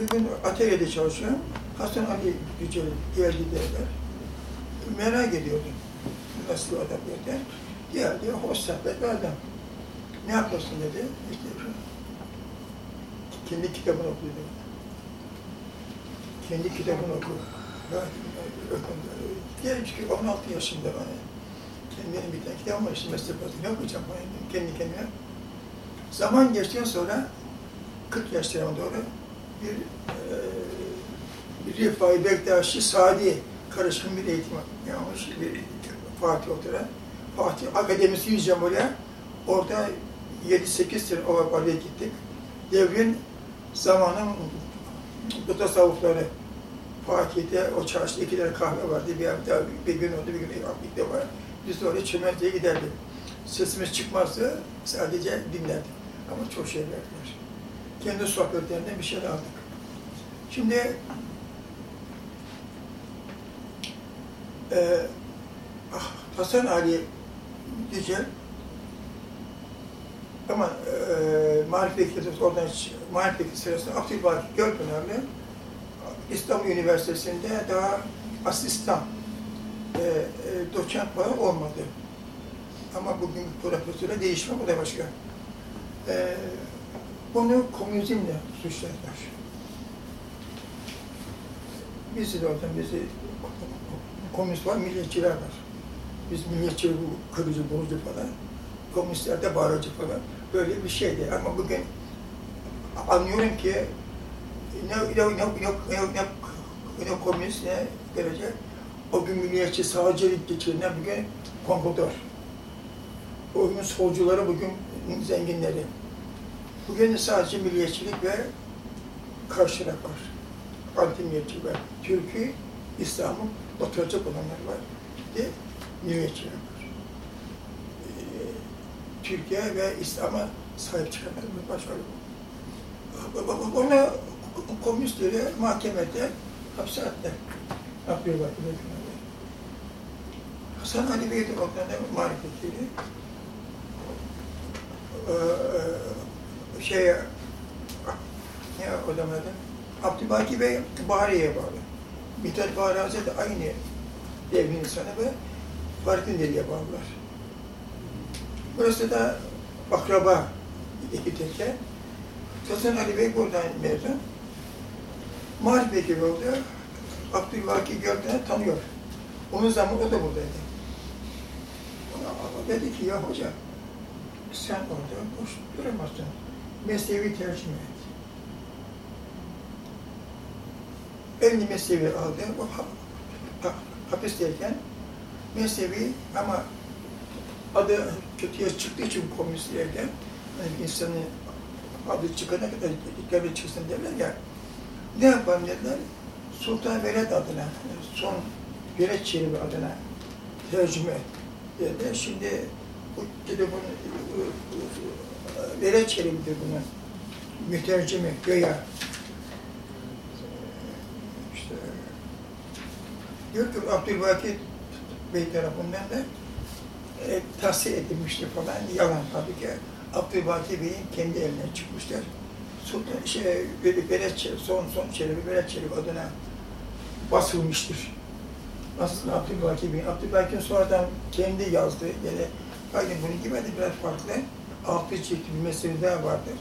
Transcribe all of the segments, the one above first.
Bir gün atölyede çalışıyorum. Hasan Ali Yücel geldi derler. Merak ediyordum. Nasıl bir adam dedi. Geldi, hoş sohbet bir adam. Ne yapıyorsun dedi. İşte şu, kendi kitabını okudu. Kendi kitabını oku. Diyelim ki 16 yaşında bana. Kendine bir tane kitap var, işte meslek ne yapacağım ben kendi kendime. Zaman geçtikten sonra 40 yaşlarıma doğru bir e, bir Rifai Bektaşi Sadi karışım bir eğitim yapmış bir Fatih Otura. Fatih Akademisi yüzeceğim oraya. Orada 7-8 sene o oraya gittik. Devrin zamanın bu tasavvufları Fatih'te o çarşıda iki tane kahve vardı. Bir hafta, bir gün oldu, bir gün bir de var. Biz de oraya çimentoya giderdik. Sesimiz çıkmazdı, sadece dinlerdik. Ama çok şey verdiler. Kendi sohbetlerinden bir şeyler aldık. Şimdi e, ah, Hasan Ali Yücel ama e, Marifet Kilisesi oradan Marifet Kilisesi'nde Abdülbaki Gölpınarlı İstanbul Üniversitesi'nde daha asistan e, e, doçent falan olmadı. Ama bugün profesöre değişme bu da başka. E, onu komünizmle suçladılar. Bizi de oradan bizi komünist var, milliyetçiler var. Biz milliyetçi kırıcı, bozucu falan. Komünistler de bağırıcı falan. Böyle bir şeydi ama bugün anlıyorum ki ne, ne, ne, ne, ne, ne, ne komünist ne derece o gün milliyetçi sağcılık geçirilen bugün kompotör. O gün solcuları bugün zenginleri. Bugün sadece milliyetçilik ve karşılık var. Anti-milliyetçi var. Türkiye, İslam'ı batıracak olanlar var. Bir de milliyetçiler var. Ee, Türkiye ve İslam'a sahip çıkanlar var. Başka Ona komünistleri mahkemede hapse attılar. Abdülbaki Bey'in Hasan Ali Bey de oradan marifetiyle ee, şey ne o zaman adı? Abdülbaki Bey Bahariye'ye bağlı. Mithat Bahri Hazretleri aynı devrin insanı ve Fahrettin Deli'ye bağlılar. Burası da akraba iki tekke. Hasan Ali Bey buradan mezun. Marif Bekir oldu. Abdülvaki Göl'den tanıyor. Onun zamanı o da buradaydı. Ona dedi ki ya hoca sen orada boş duramazsın. Meslevi tercih et. Elini meslevi aldı. O ha, ha, hapisteyken meslevi ama adı kötüye çıktığı için komünistlerden yani insanın adı çıkana kadar devlet çıksın derler ya ne yapalım dediler Sultan Veled adına son Veled Şerifi adına tercüme dedi. Şimdi bu telefon Şerifi'dir bunun mütercimi göya işte diyor ki Abdülvakit Bey tarafından da e, tahsil edilmişti falan. Yalan tabii ki. Abdülbaki Bey'in kendi eline çıkmışlar. Sultan, şey, Şerif, son son Şerif, Belet Şerif adına basılmıştır. Nasıl Abdülbaki Bey? Abdülbaki'nin sonradan kendi yazdığı, yani aynı bunun gibi de biraz farklı. Altı ciltli bir mesele daha vardır.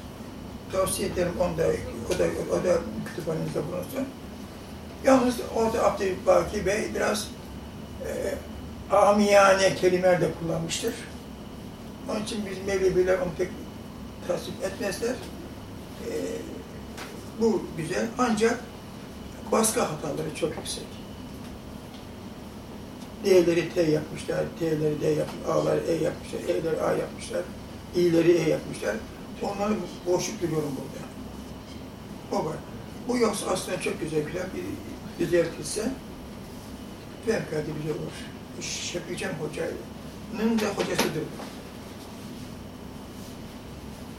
Tavsiye ederim onu da, o da, o da kütüphanenizde bulunsun. Yalnız orada Abdülbaki Bey biraz e, amiyane kelimeler de kullanmıştır. Onun için biz Mevleviler onu pek tasvip etmezler. Ee, bu güzel ancak baskı hataları çok yüksek. D'leri T yapmışlar, T'leri D yapmışlar, A'ları E yapmışlar, E'leri A yapmışlar, İ'leri E yapmışlar. Onları boşluk görüyorum burada. O var. Bu yoksa aslında çok güzel güzel bir düzeltilse fevkalade güzel olur. Şefik Hoca'nın da hocasıdır.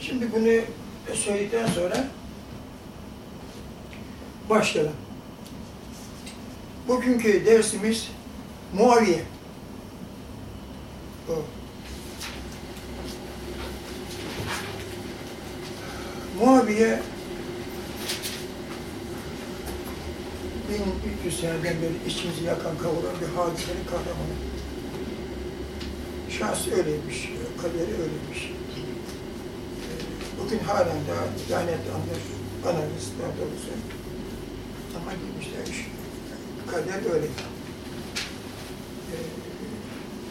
Şimdi bunu söyledikten sonra başlayalım. Bugünkü dersimiz Muaviye. O. Muaviye 1300 seneden beri içimizi yakan kavuran bir hadisenin kahramanı. Şans öyleymiş, kaderi öyleymiş. Bugün halen daha lanet anlar, anarız daha doğrusu. Ama demişler iş, kader öyle.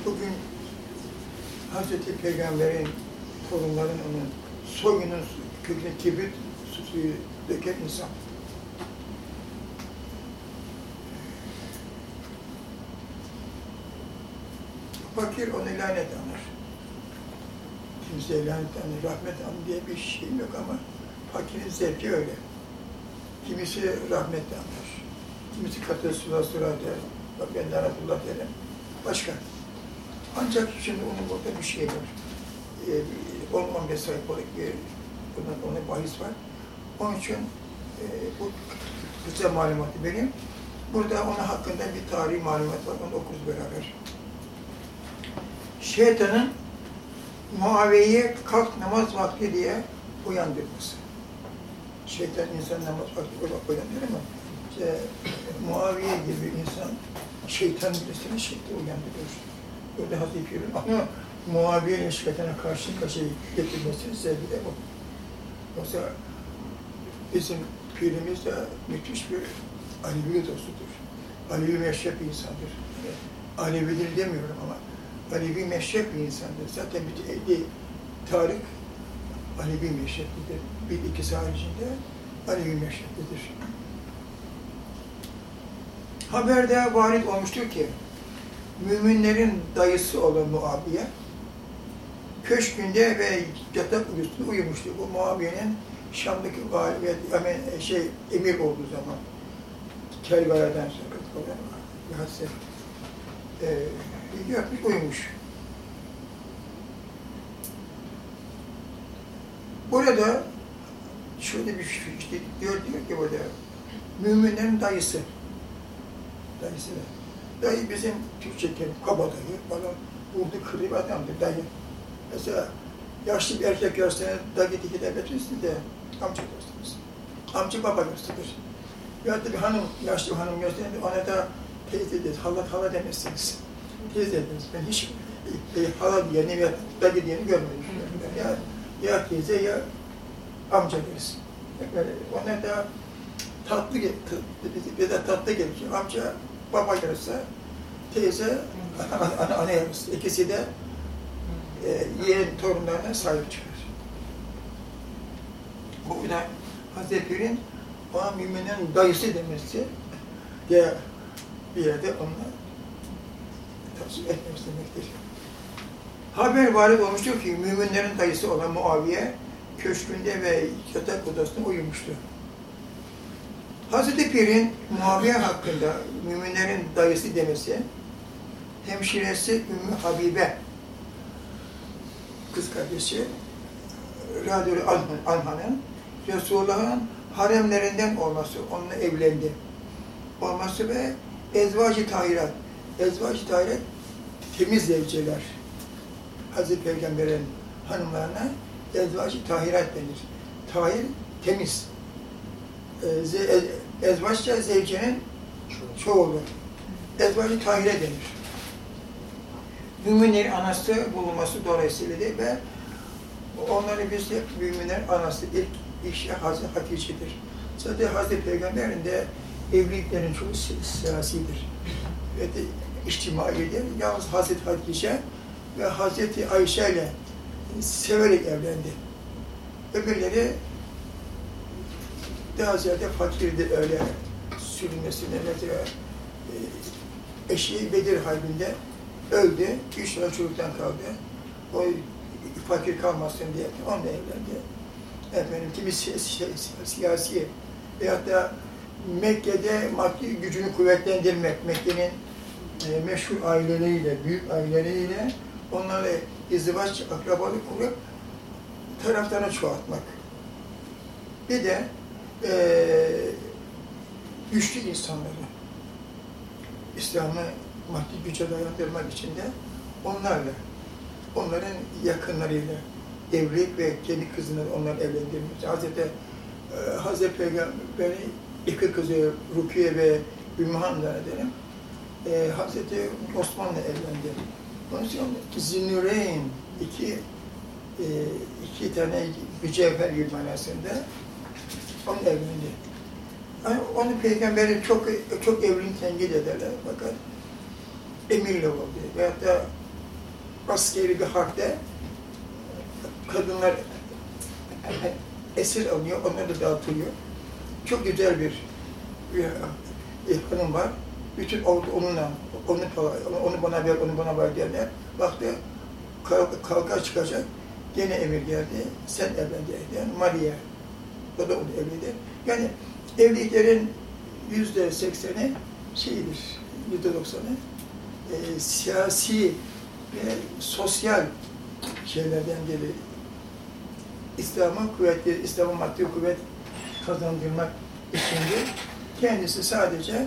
Bugün Hazreti Peygamber'in torunların onun soyunun kibrit suyu döken insan. Fakir onu lanet anır. Kimseye lanet anır, rahmet anır diye bir şey yok ama fakirin zevki öyle. Kimisi rahmet anır. Kimisi katı sıra sıra der. Bak ben de Rahmetullah derim. Başka. Ancak şimdi onun burada bir şey var. Ee, 10-15 sayfalık bir bunun ona bahis var. Onun için e, bu kısa malumatı benim. Burada onun hakkında bir tarihi malumat var. Onu okuruz beraber. Şeytanın Muaviye'yi kalk namaz vakti diye uyandırması. Şeytan insan namaz vakti olarak uyandırır ama işte, Muaviye gibi insan şeytan birisini şeytan uyandırıyor. Burada Hazreti Pir'in ama Muaviye'nin şeytana karşı karşıya getirmesinin sebebi de bu. Yoksa bizim pirimiz de müthiş bir Alevi dostudur. Alevi meşrep bir insandır. Alevidir demiyorum ama Alevi meşrep bir insandır. Zaten ehli tarih Alevi meşreplidir. Bir ikisi haricinde Alevi meşreplidir. Haberde varit olmuştur ki müminlerin dayısı olan Muaviye köşkünde ve yatak üstünde uyumuştu. Bu Muaviye'nin Şam'daki galibiyet, hemen şey, emir olduğu zaman Kerbala'dan sonra olan bir hadise e, yapmış, uyumuş. Burada şöyle bir şey işte diyor, diyor ki burada müminlerin dayısı dayısı da. Dayı bizim Türkçe kelime, kaba dayı falan vurdu kırıp adamdır dayı. Mesela yaşlı bir erkek görseniz dayı diye de amca gösterirsin. Amca baba gösterir. Ya da bir hanım, yaşlı bir hanım gösterir, ona da teyze deriz, hala hala demezsiniz. Teyze deriz. Ben hiç e, hala diyeni ve dayı diyeni görmedim. Ya, ya teyze ya amca deriz. Ona da tatlı, gel- t- bir de tatlı gelir. Amca baba gelirse, teyze ana, ana, ana gelirse. İkisi de e, yeğen torunlarına sahip çıkar. Bu da Hazreti Pir'in ona müminin dayısı demesi de bir yerde onunla tasvip etmesi demektir. Haber varit olmuştur ki müminlerin dayısı olan Muaviye köşkünde ve yatak odasında uyumuştu. Hazreti Pir'in Muaviye hakkında müminlerin dayısı demesi, hemşiresi Ümmü Habibe, kız kardeşi, Radyo Anhan'ın Resulullah'ın haremlerinden olması, onunla evlendi. Olması ve ezvacı tahirat. Ezvacı tahirat temiz zevceler. Hazreti Peygamber'in hanımlarına ezvacı tahirat denir. Tahir temiz. Ee, ze- e- Ezvaçça zevcenin çoğulu. Ezvacı tahire denir. Müminlerin anası bulunması dolayısıyla de ve onları biz hep müminler anası ilk işe Hazreti Hatice'dir. Zaten Hazreti Peygamber'in de evliliklerin çoğu siyasidir. Ve de içtimaidir. Yalnız Hazreti Hatice ve Hazreti Ayşe ile severek evlendi. Öbürleri daha ziyade fakirdi öyle sürülmesine mesela eşi Bedir Harbi'nde öldü. Üç tane çocuktan kaldı. O fakir kalmasın diye onunla evlendi. Efendim kimi si- si- si- siyasi veyahut da Mekke'de maddi gücünü kuvvetlendirmek, Mekke'nin e, meşhur aileleriyle, büyük aileleriyle onlarla izdivaç, akrabalık kurup taraftarını çoğaltmak. Bir de eee güçlü insanları İslam'ı maddi güce dayandırmak için de onlarla, onların yakınlarıyla evlilik ve kendi kızını onlar evlendirmiş. Hazreti, e, Hazreti Peygamber'in iki kızı Rukiye ve Ümmühan zannederim. E, Hazreti Osman'la evlendi. Onun için Zinnüreyn iki e, iki tane mücevher manasında onun evlendi. Yani onu peygamberi çok çok evliliğini tenkit ederler fakat emirle oldu. Veyahut da askeri bir harpte kadınlar esir alınıyor, onlar da dağıtılıyor. Çok güzel bir, bir, hanım var. Bütün ordu onunla, onu, onu bana ver, onu bana ver derler. Baktı, kavga, çıkacak. Gene emir geldi. Sen evlen yani Maria. O da onu evlendi. Yani evliliklerin yüzde sekseni şeydir, yüzde doksanı e, siyasi ve sosyal şeylerden geliyor. İslam'ın kuvvetli, İslam'ın maddi kuvvet kazandırmak içindir. Kendisi sadece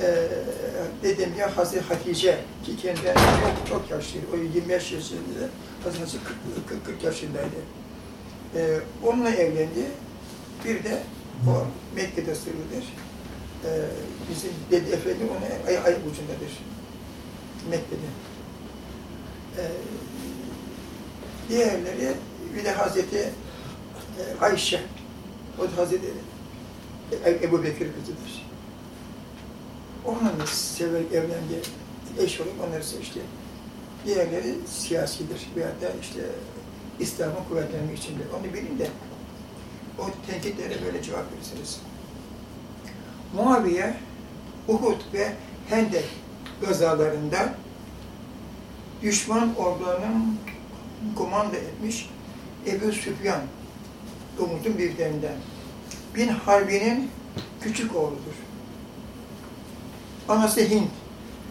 e, dedim ya Hazreti Hatice ki kendinden çok çok yaşlı, o 25 yaşında, Hazreti 40, 40, 40 yaşındaydı. E, onunla evlendi. Bir de o Mekke'de sırrıdır. E, bizim Dedi Efendi onun ay, ay ucundadır. Mekke'de. E, diğerleri bir de Hazreti e, Ayşe, o da Hazreti e, Ebu Bekir kızıdır. Onunla sever evlendi, eş olup onları seçti. Diğerleri siyasidir veyahut da işte İslam'ın kuvvetlenmek içindir. Onu bilin de o tenkitlere böyle cevap verirsiniz. Muaviye, Uhud ve Hendek gazalarında düşman ordularının kumanda etmiş Ebu Süfyan, Umut'un büyüklerinden. Bin Harbi'nin küçük oğludur. Anası Hint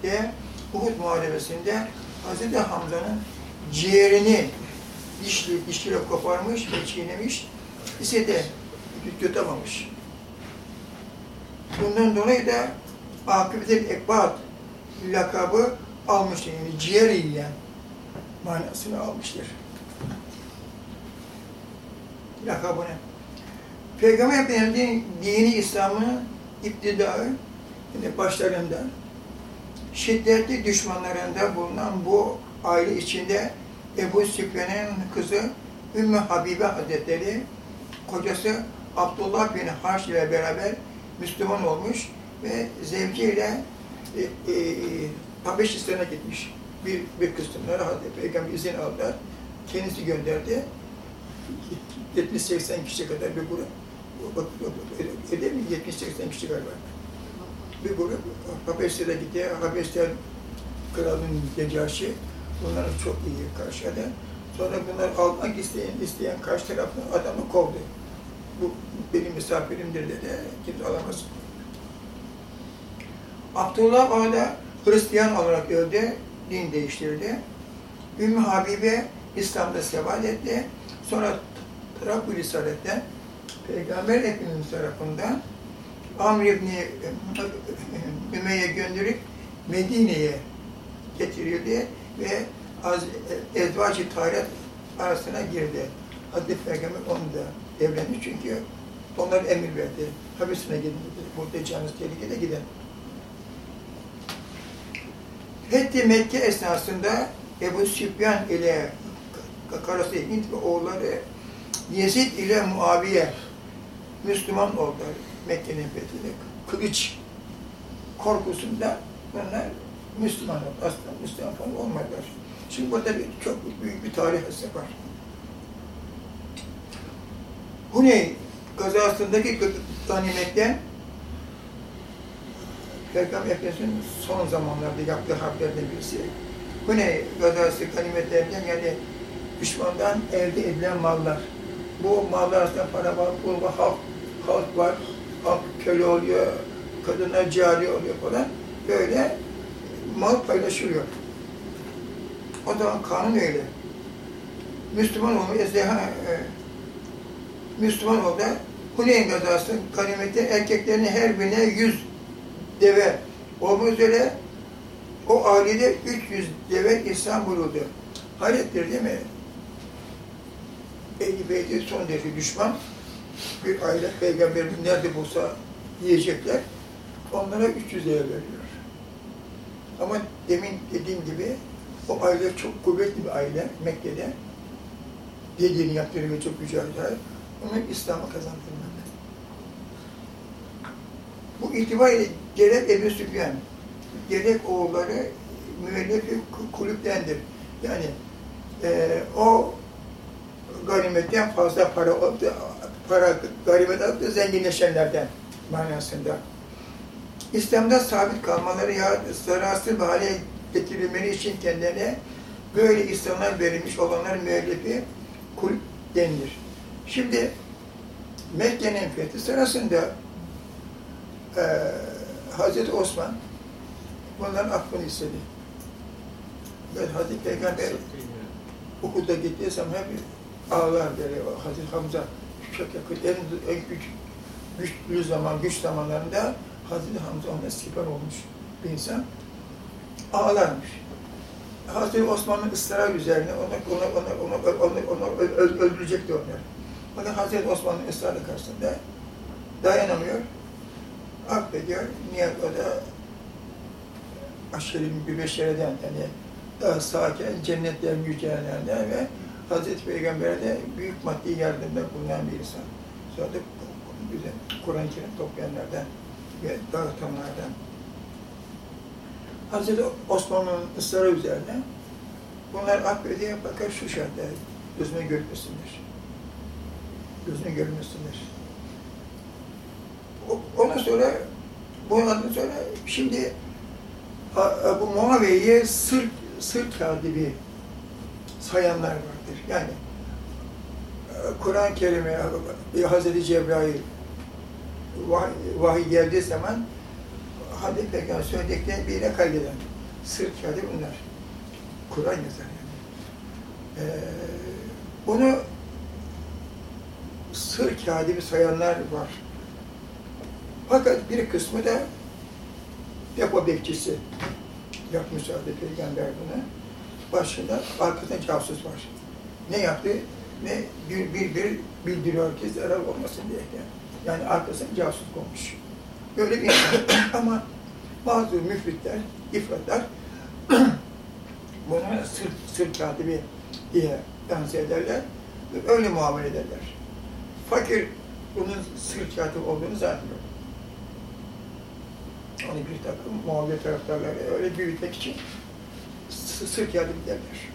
de Uhud muharebesinde Hz. Hamza'nın ciğerini dişli, dişliyle koparmış ve çiğnemiş, ise de yutamamış. Bundan dolayı da akıbetel ekbat lakabı almıştır. Yani ciğer yiyen manasını almıştır. Lakabını. Peygamber Efendimiz'in dini İslam'ın iptidaı yani başlarında şiddetli düşmanlarında bulunan bu aile içinde Ebu Süfyan'ın kızı Ümmü Habibe Hazretleri kocası Abdullah bin Harş ile beraber Müslüman olmuş ve zevciyle e, e, Habeşistan'a gitmiş. Bir, bir kısımları Hazreti Peygamber izin aldılar. Kendisi gönderdi. 70-80 kişi kadar bir grup. Öyle mi? 70-80 kişi galiba. Bir grup Habeşistan'a gitti. Habeşistan kralının Necaşi bunları çok iyi karşıladı. Sonra bunlar almak isteyen, isteyen karşı tarafın adamı kovdu. Bu benim misafirimdir dedi, kimse alamaz. Abdullah orada Hristiyan olarak öldü, din değiştirdi. Ümmü Habibe İslam'da sebat etti. Sonra Trabbül Risalet'ten Peygamber Efendimiz tarafından Amr İbni Ümeyye gönderip Medine'ye getirildi ve ezvacı arasına girdi. Hazreti Peygamber onu evlendi çünkü onlar emir verdi. Habisine gidin. Burada canınız tehlikede gidin. Fethi Mekke esnasında Ebu Süfyan ile karısı Hint ve oğulları Yezid ile Muaviye Müslüman oldular Mekke'nin fethinde. Kılıç korkusunda bunlar Müslüman oldu. Aslında Müslüman falan olmadılar. Şimdi burada bir, çok büyük bir tarih eser var. Huney gazasındaki ganimetten Peygamber Efendimiz'in son zamanlarda yaptığı harplerden birisi. Huney gazası ganimetlerinden yani düşmandan elde edilen mallar. Bu mallar arasında para var, pul var, halk, halk var, halk köle oluyor, kadınlar cari oluyor falan. Böyle mal paylaşılıyor. O zaman kanun öyle. Müslüman olma, ezdeha, e, Müslüman oldu. Huneyn gazası ganimette erkeklerin her birine yüz deve olmak üzere o ailede 300 deve İslam bulundu. Hayrettir değil mi? Ehli son derece düşman bir aile peygamberin nerede bulsa yiyecekler. onlara 300 lira veriyor. Ama demin dediğim gibi o aile çok kuvvetli bir aile Mekke'de. Dediğini yaptığını ve çok mücadele. Onu İslam'a kazandırmak. Bu itibariyle gerek Ebu Süfyan, gerek oğulları müellif kulüptendir. Yani e, o ganimetten fazla para oldu, para ganimet alıp da zenginleşenlerden manasında. İslam'da sabit kalmaları ya zararlı bir hale getirilmeleri için kendilerine böyle İslam'dan verilmiş olanların müellifi kulüp denilir. Şimdi Mekke'nin fethi sırasında e, Hazreti Osman bunların affını istedi. Ben Hazreti Peygamber gittiği zaman hep ağlar böyle Hazreti Hamza çok yakın, en, en güç, güçlü zaman, güç zamanlarında Hazreti Hamza ona siper olmuş bir insan. Ağlarmış. Hazreti Osman'ın ısrar üzerine onu, onu, onu, onu, onu, onu öldürecekti onlar. Fakat Hazreti Osman'ın ısrarı karşısında dayanamıyor, affediyor. Niyet o da aşırı bir beşereden yani daha sakin, cennetlerin yücelerinden ve Hazreti Peygamber'e de büyük maddi yardımda bulunan bir insan. Sonra da Kur'an-ı Kerim toplayanlardan ve dağıtanlardan. Hazreti Osman'ın ısrarı üzerine bunlar affediyor fakat şu şartla gözüne görmesinler. Gözüne görmesinler. Ondan sonra bundan sonra şimdi bu Muaviye'yi sır, sır katibi sayanlar vardır. Yani Kur'an-ı Kerim'e Hazreti Cebrail vahiy, geldiği zaman Hazreti Peygamber söylediklerini bir yere kaydeden sır kağıdı bunlar. Kur'an yazar yani. Ee, bunu sır kağıdı sayanlar var. Fakat bir kısmı da depo bekçisi yapmış Hazreti Peygamber buna. Başında arkasında casus var. Ne yaptı? Ne bir bir, bir bildiriyor ki zarar olmasın diye. Yani arkasına casus konmuş. Böyle bir. Ama bazı müfritler, ifratlar buna sır, sır katibi diye dans ederler. Öyle muamele ederler. Fakir bunun sır katibi olduğunu zannediyor. Onu bir takım Muaviye taraftarları öyle büyütmek için sır yardım derler.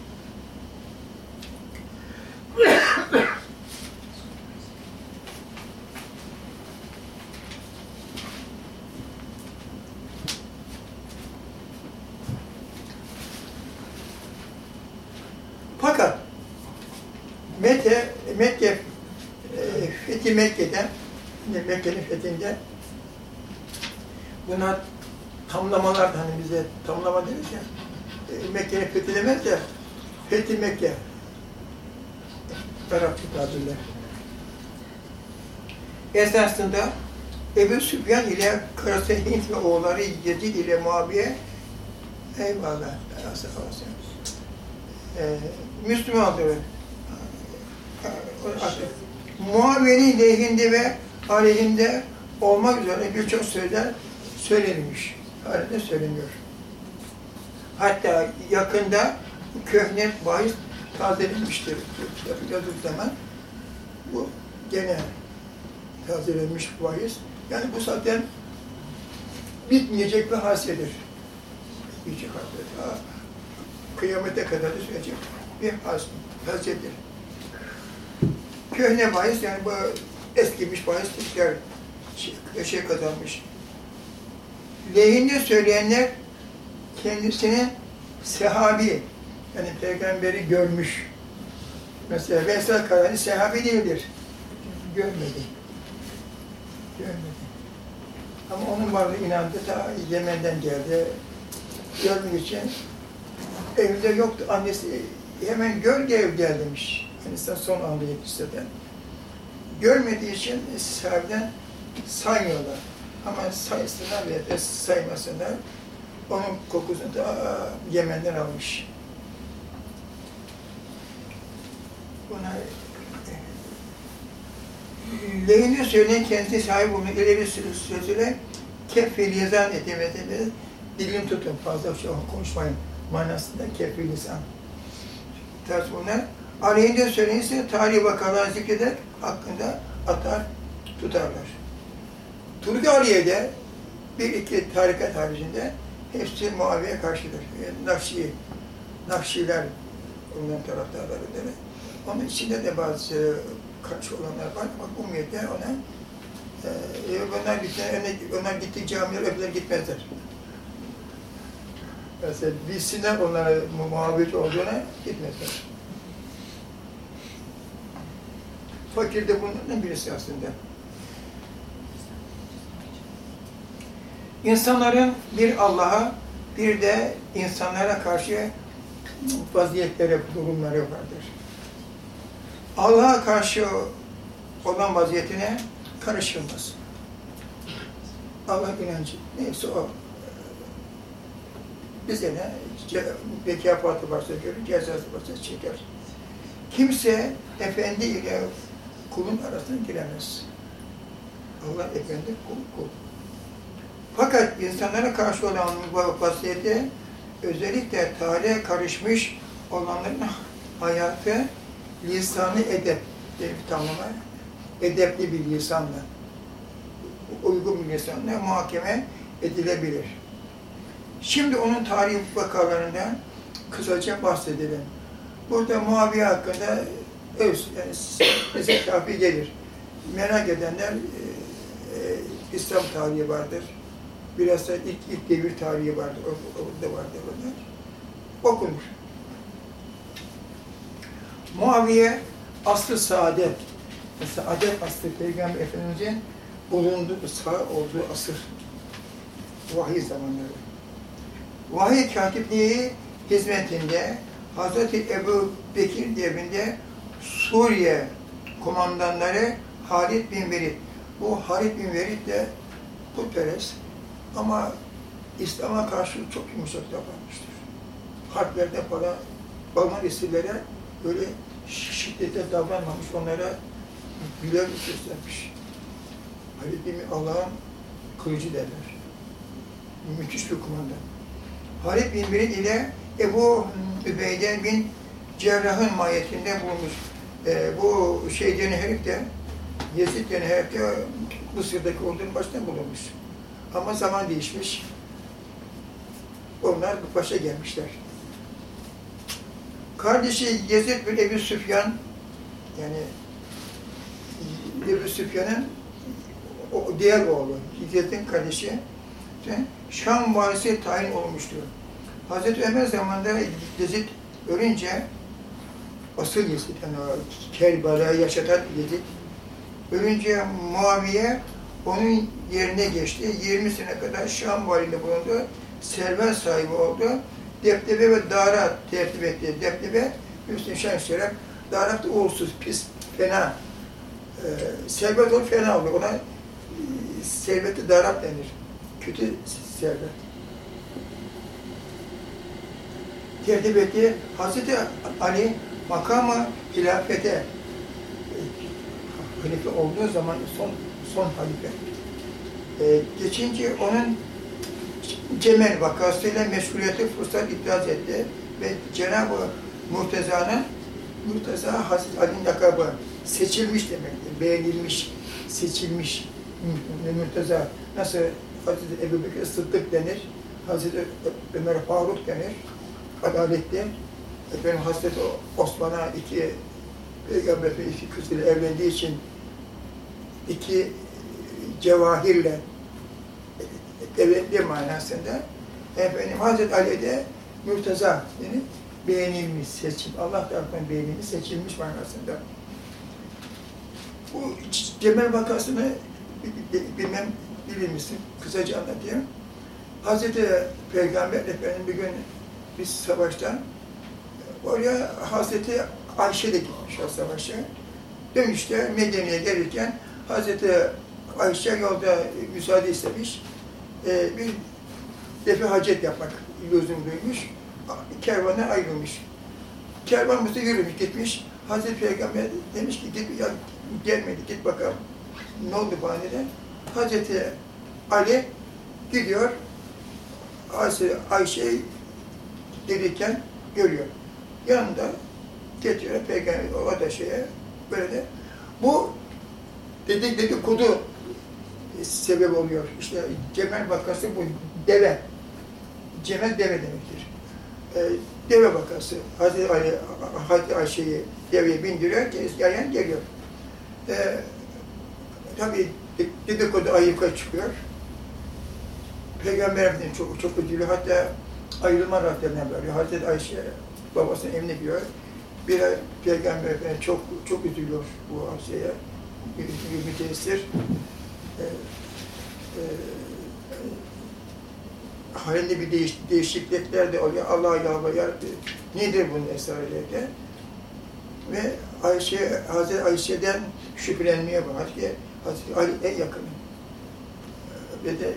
Fakat Mekke, Mekke, e, Fethi Mekke'de, Mekke'nin fethinde buna tamlamalar hani bize tamlama deriz ya, e, Mekke'ye fethilemez de Fethi Mekke taraflı tabirler. Esasında Ebu Süfyan ile karısı Hint ve oğulları Yezid ile Muaviye eyvallah asıl olsun. Ee, Müslümandır. Muaviye'nin lehinde ve aleyhinde olmak üzere birçok sözler söylenmiş. Halinde söyleniyor. Hatta yakında köhne bahis tazelenmiştir. Yazdığı zaman bu gene tazelenmiş bahis. Yani bu zaten bitmeyecek bir hasidir. Bitmeyecek hasidir. Kıyamete kadar da sürecek bir has, hasidir. Köhne bahis yani bu eskimiş bahis tekrar şey, şey kazanmış lehinde söyleyenler kendisini sehabi, yani peygamberi görmüş. Mesela Veysel Karani sehabi değildir. Görmedi. Görmedi. Ama onun varlığı inandı ta Yemen'den geldi. Görmek için evinde yoktu. Annesi hemen gölge ev gel demiş. Kendisinden son anda yetiştirden. Görmediği için sahabeden saymıyorlar. Ama sayısınlar veya da saymasınlar. Onun kokusunu da Yemen'den almış. Buna lehine söyleyen kendisi sahip olma ileri sözüyle keffi lisan etimesinde dilim tutun fazla şey konuşmayın manasında keffi lisan. Ters bunlar. Aleyhinde söylenirse tarih vakalar zikreder, hakkında atar, tutarlar. Turki Aliye'de bir iki tarikat haricinde hepsi Muaviye karşıdır. Yani Nakşi, Nakşiler onların taraftarlarıdır. Onun içinde de bazı karşı olanlar var ama umumiyette ona e, onlar, gitti, onlar gittik camiye öbürler gitmezler. Mesela bilsinler onlara mu- muhabbet olduğuna gitmezler. Fakir de bunların birisi aslında. İnsanların bir Allah'a bir de insanlara karşı vaziyetleri, durumları vardır. Allah'a karşı olan vaziyetine karışılmaz. Allah inancı neyse o. Bize ne? Mekafatı varsa görür, cezası varsa çeker. Kimse efendi ile kulun arasına giremez. Allah efendi, kul kul. Fakat insanlara karşı olan vasiyeti özellikle tarihe karışmış olanların hayatı lisanı edep diye tanımı edepli bir lisanla uygun bir lisanla muhakeme edilebilir. Şimdi onun tarih vakalarından kısaca bahsedelim. Burada Muaviye hakkında öz, yani bize gelir. Merak edenler e, e, İslam tarihi vardır. Biraz da ilk, ilk devir tarihi vardır. O- Orada vardır onlar. Okunur. Muaviye aslı saadet. Saadet aslı Peygamber Efendimiz'in bulunduğu, sağ olduğu asır. Vahiy zamanları. Vahiy katipliği hizmetinde Hazreti Ebu Bekir devrinde Suriye komandanları Halid bin Velid. Bu Halid bin Velid de putperest ama İslam'a karşı çok yumuşak davranmıştır. Harplerde falan Balman esirlere böyle şiddete davranmamış, onlara güler göstermiş. Halid bin Allah'ın kılıcı derler. Müthiş bir kumandan. Halid bin Velid ile Ebu Übeyde bin Cerrah'ın mahiyetinde bulunmuş. Ee, bu şey denen herif de, Yezid denen herif de Mısır'daki ordunun başında bulunmuş. Ama zaman değişmiş. Onlar bu başa gelmişler. Kardeşi Yezid bin Ebu Süfyan, yani Ebu Süfyan'ın diğer oğlu, Yezid'in kardeşi, Şam valisi tayin olmuştur. Hazreti Ömer zamanında Yezid ölünce, asıl Yezid, yani Kerbala'yı yaşatan Yezid, ölünce Muaviye onun yerine geçti. 20 sene kadar Şam valinde bulundu. Servet sahibi oldu. Deptebe ve Dara tertip etti. Deptebe, Hüsnü Şenşeref, Dara da uğursuz, pis, fena. Ee, servet olur, fena olur. Ona e, serveti darap denir. Kötü servet. Tertip etti. Hazreti Ali makamı hilafete e, halife olduğu zaman son son halife. Ee, geçince onun Cemel vakasıyla meşguliyeti fırsat iptal etti ve Cenab-ı Murteza'nın Murteza Hazreti Ali'nin lakabı seçilmiş demektir, beğenilmiş, seçilmiş Murteza. Nasıl Hazreti Ebu Bekir Sıddık denir, Hazreti Ömer Faruk denir, adaletli. Efendim Hazreti Osman'a iki peygamberin iki kızıyla evlendiği için iki cevahirle devletli manasında efendim Hazreti Ali'de mürteza yani beğenilmiş, seçim, Allah tarafından beğenilmiş, seçilmiş manasında. Bu Cemel vakasını bilmem bilir misin? Kısaca anlatayım. Hazreti Peygamber Efendim bir gün biz savaştan oraya Hazreti Ayşe de gitmiş o savaşa. Dönüşte Medine'ye gelirken Hazreti Ayşe yolda müsaade istemiş. Ee, bir defi hacet yapmak lüzum duymuş. Kervana ayrılmış. Kervan Musa yürümüş, gitmiş. Hazreti Peygamber demiş ki git, ya gelmedi, git bakalım. Ne oldu dedi. Hazreti Ali Gidiyor, Ayşe, Ayşe'yi gelirken görüyor. Yanında getiriyor peygamber, o da şeye, böyle de. Bu dedik dedikodu sebep oluyor. İşte Cemel vakası bu deve. Cemel deve demektir. Ee, deve vakası. Hazreti Ali, Hazreti Ayşe'yi deveye bindiriyor, kendisi yayan geliyor. Ee, tabii dedikodu ayyuka çıkıyor. Peygamber Efendimiz çok, çok üzülüyor. Hatta ayrılma raddesinden böyle. Hazreti Ayşe babasının evine gidiyor. Bir Peygamber Efendimiz çok çok üzülüyor bu Ayşe'ye. Bir, bir müteessir. Ee, e, halinde bir değiş, değişiklikler de oluyor. Allah'a yalvarıyor. Nedir bunun esrarı dedi. Ve Ayşe, Hazreti Ayşe'den şüphelenmeye başladı. ki Hazreti Ali en yakını. Ve de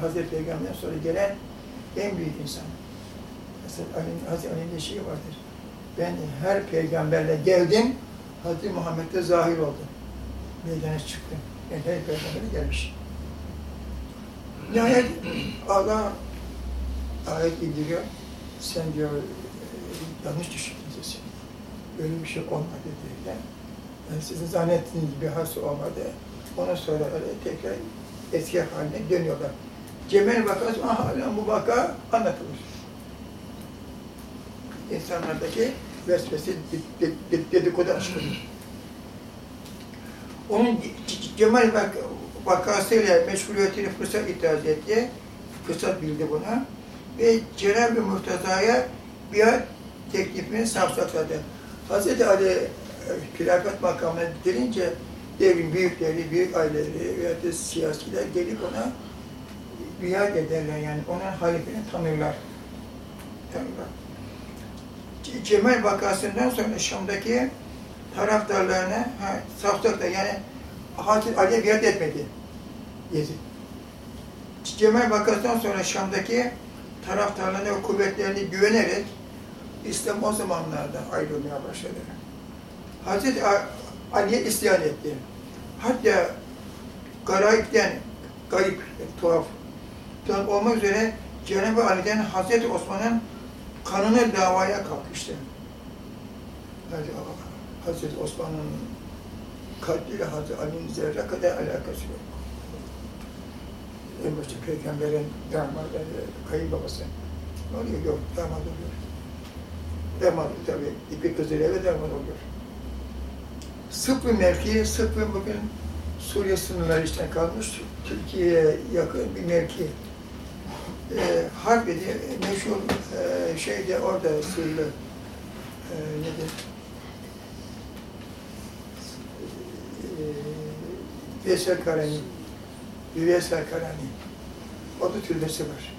Hazreti Peygamber'den sonra gelen en büyük insan. Hazreti Ali'nin, Hazreti de şeyi vardır. Ben her peygamberle geldim, Hazreti Muhammed'de zahir oldum. Meydana çıktım. Yani her peygamberle gelmiş. Nihayet Allah ayet indiriyor. Sen diyor e, yanlış düşündün sen. Böyle bir şey olmadı diye. Yani sizin zannettiğiniz gibi hası olmadı. Ondan sonra öyle tekrar eski haline dönüyorlar. Cemel vakası hala bu vaka anlatılır. İnsanlardaki vesvese, de- de- de- dedikodu aşkı. Onun Cemal vak vakasıyla meşguliyetini fırsat itiraz etti. Fırsat bildi buna. Ve Cenab-ı Murtaza'ya biat teklifini savsakladı. Hazreti Ali e, hilafet makamına gelince devrin büyükleri, büyük aileleri veya da siyasiler gelip ona biat ederler yani onun halifini tanırlar. Tanırlar. Cemal vakasından sonra Şam'daki taraftarlarına ha, savsakla yani Hazreti Ali'ye biat etmedi Yezid. Cemal vakasından sonra Şam'daki taraftarlarına ve kuvvetlerine güvenerek İslam o zamanlarda ayrılmaya başladı. Hazreti Ali'ye isyan etti. Hatta garayipten, garip, tuhaf, tuhaf olmak üzere Cenab-ı Ali'den Hazreti Osman'ın kanını davaya kalkıştı. Yani Hazreti Osman'ın kalbiyle Hazreti Ali'nin zerre kadar alakası yok. En başta peygamberin damadı, kayınbabası. Ne oluyor? Yok, damat oluyor. Damat tabii, ipi kızıyla eve damat oluyor. Sıfır mevki, sıfır bugün Suriye sınırları içten kalmış, Türkiye'ye yakın bir mevki. E, Harbiye meşhur e, şeyde orada sırlı e, nedir? E, Veysel Karani, Veysel Karani. Orada türbesi var.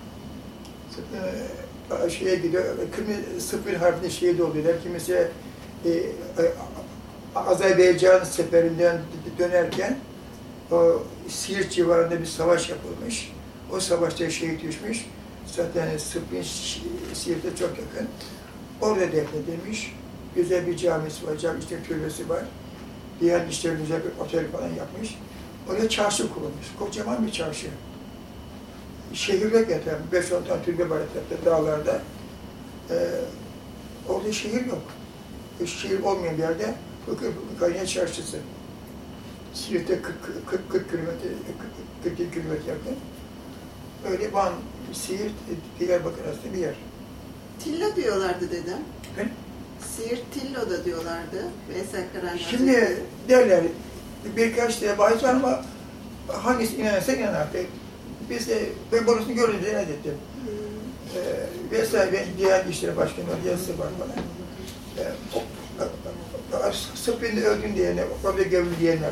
E, şeye gidiyor, kimi sıfır harfini şehit oluyorlar, kimisi e, e, Azerbaycan seferinden dönerken o Siirt civarında bir savaş yapılmış. O savaşta şehit düşmüş. Zaten Sıfır'ın Siirt'e çok yakın. Orada defnedilmiş. Güzel bir camisi var, cami işte türbesi var. Diğer işlerin güzel bir otel falan yapmış. Orada çarşı kurulmuş. Kocaman bir çarşı. Şehirde getiren 5-10 tane türbe etrafta dağlarda. Ee, orada şehir yok. Hiç şehir olmayan bir yerde Kırkaya Çarşısı. Siirt'te 40, 40, 40 kilometre, 40 kilometre yakın. Öyle Van, Siirt, Diyarbakır arasında bir yer. Tillo diyorlardı dedem. Efendim? Siirt Tillo da diyorlardı. Veysel Karan Şimdi derler, birkaç tane bahis var ama hangisi inanırsa inan artık. Biz de, ben borusunu görünce ne ettim. Hmm. Ee, vesaire, ben diğer işleri başkanı var, yazısı var bana. Ee, beni öldün diyene, orada gömül diyenler.